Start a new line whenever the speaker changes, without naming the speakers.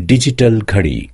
Digital घड़ी।